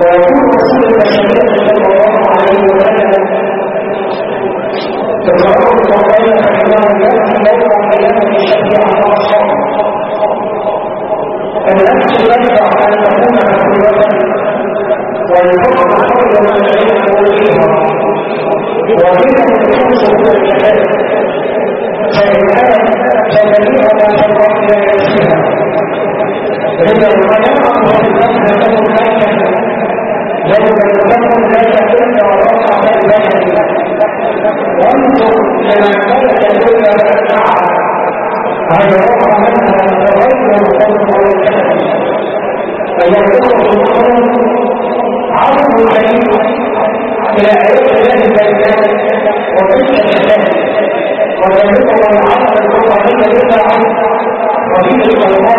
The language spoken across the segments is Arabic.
ويكون رسول البشرية صلى الله عليه وسلم تقرأ القرآن فإنه يأتي يوم القيامة شفيعا أصحابه النفس يدفع أن تكون مسؤولة والفقر خير ما شئت فيها وهي النصوص من الجهاد كانت تبليغ ما تبقى إلى نفسها إذا القيامة والنفس له لم تكن لا تكون وضعها بين وانظر لما كانت كل ساعة هذا وضع منها تغير الخلق والكلام فيكون الخلق عرض الحديث إلى عيش الله البيتان وتلك الشهادة ويجب العرض القرآنية لله وفيه الله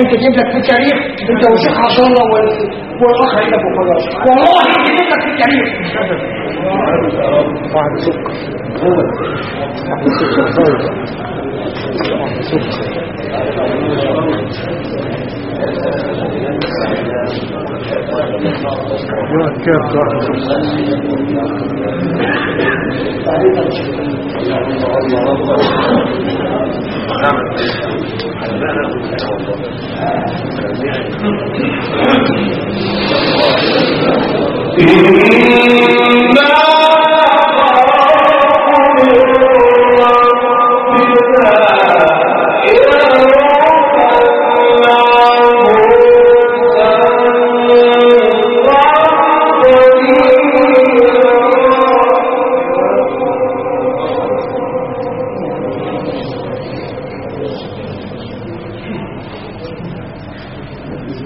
جاي تجيب لك في التاريخ انت وشيخ عبد الله والاخ هنا وخلاص والله تجيب لك في التاريخ. واحد سكر واحد سكر واحد سكر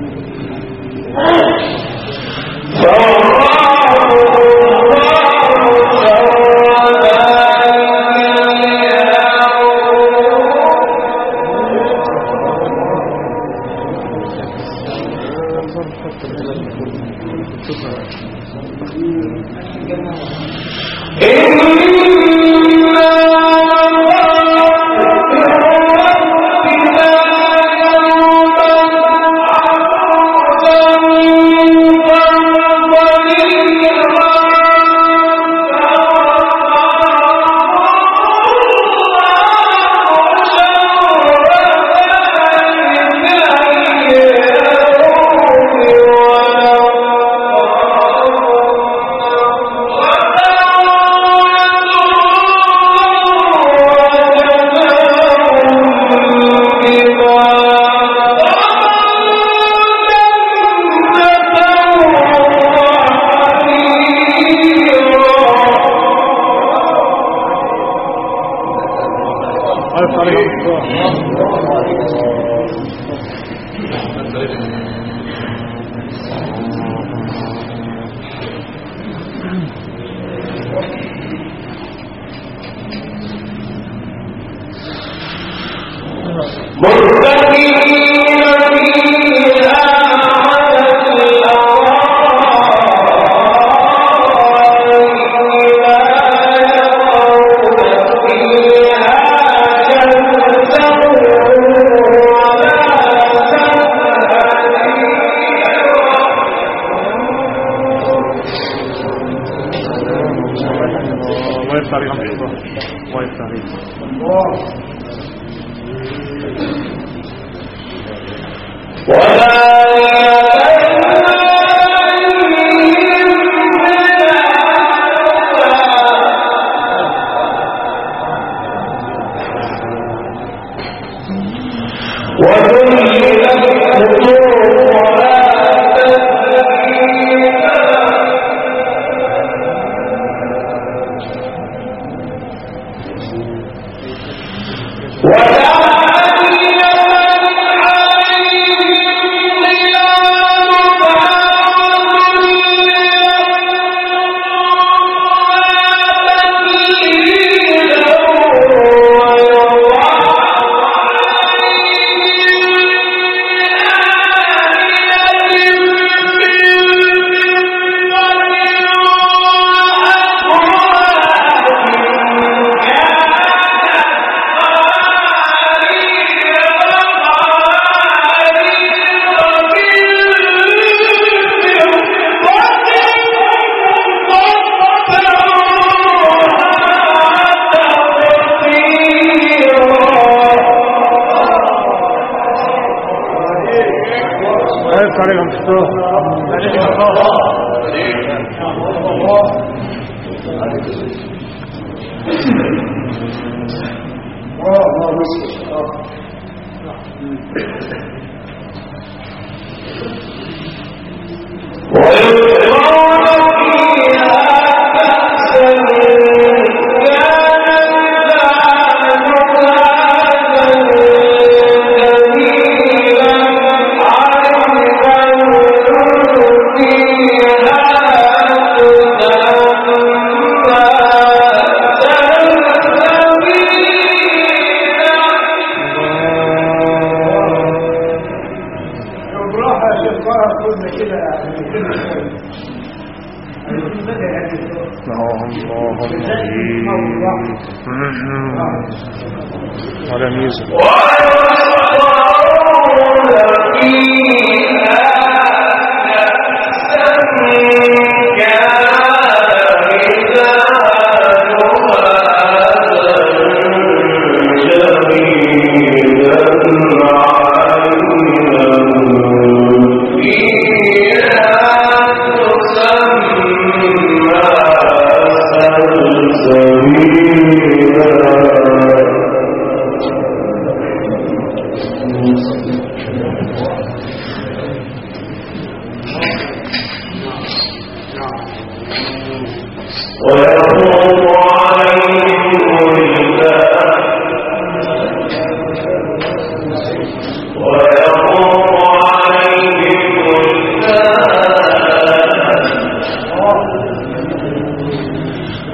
あ! عليك واقف طريق مفتوح بالراحة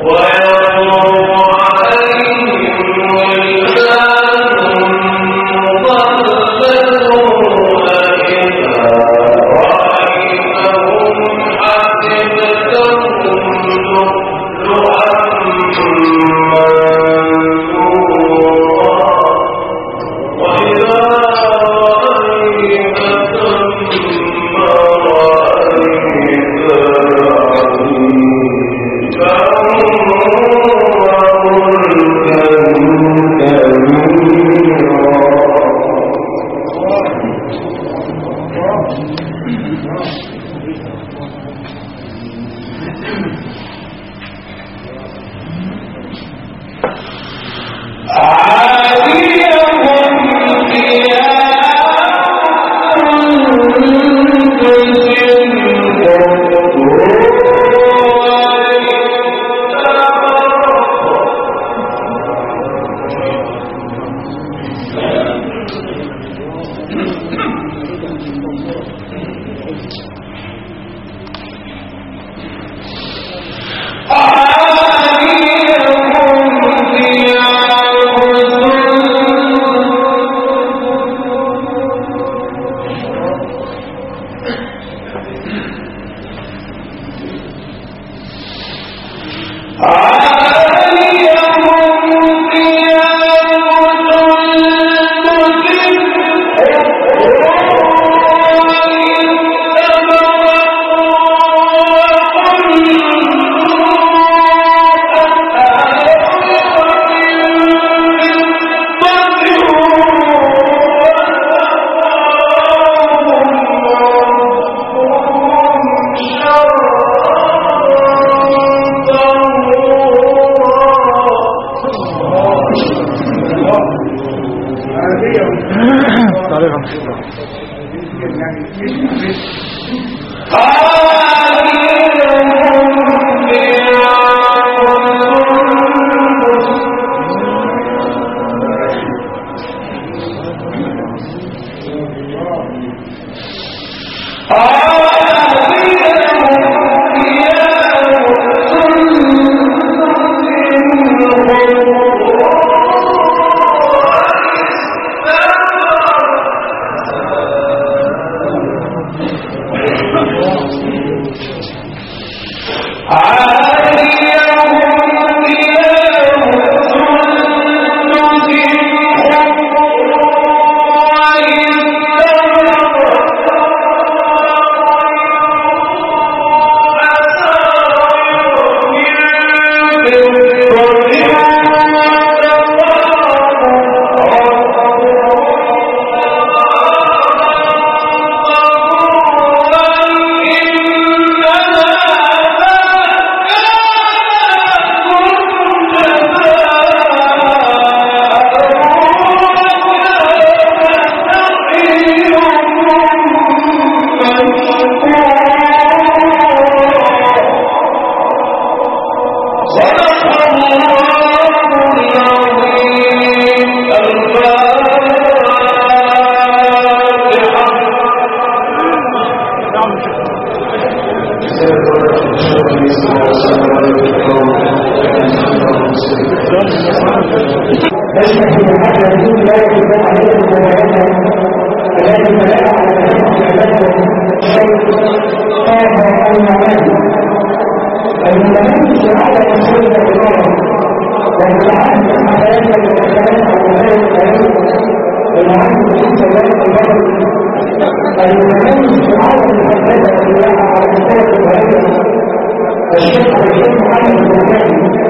What? تشمل في هذا الدين لا يكون عليه المبايعة التي تلاقى على عباده شيء قام معاه المتميز على مسؤولية الله حياته والكلام عن هذا الكلام بالعمل في سواء البلد المتميز على المحددة الله على مستوى البلد الشيخ الشيخ محمد البخاري